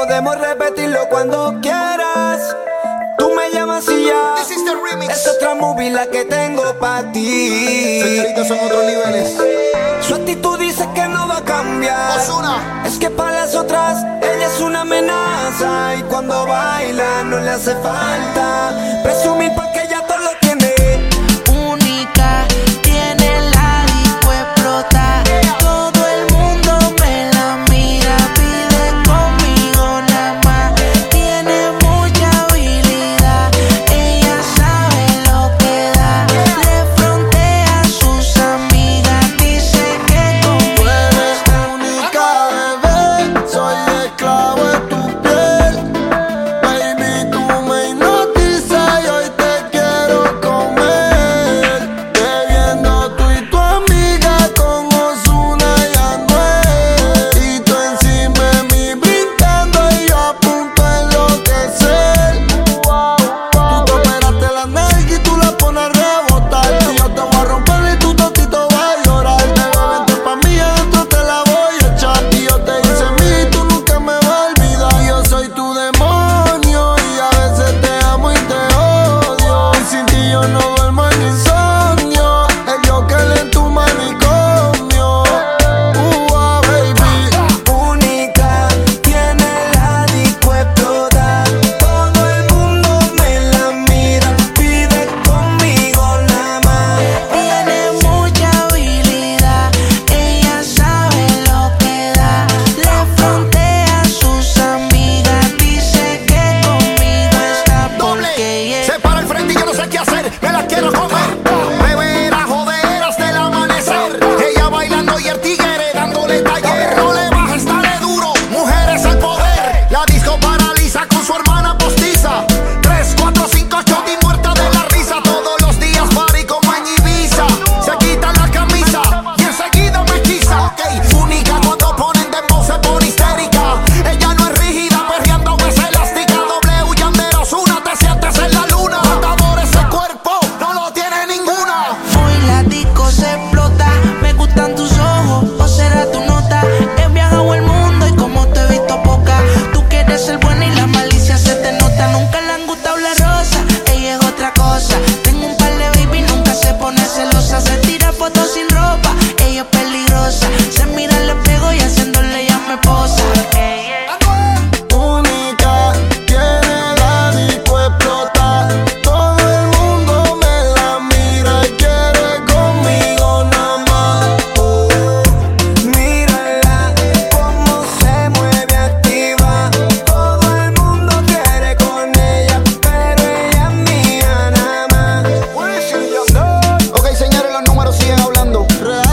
Podemos repetirlo cuando quieras. Tú me llamas y ya. This is the remix. Es otra movie la que tengo para ti. Señoritas son otros niveles. Su actitud dice que no va a cambiar. Ozuna. Es que para las otras ella es una amenaza y cuando baila no le hace falta buscando real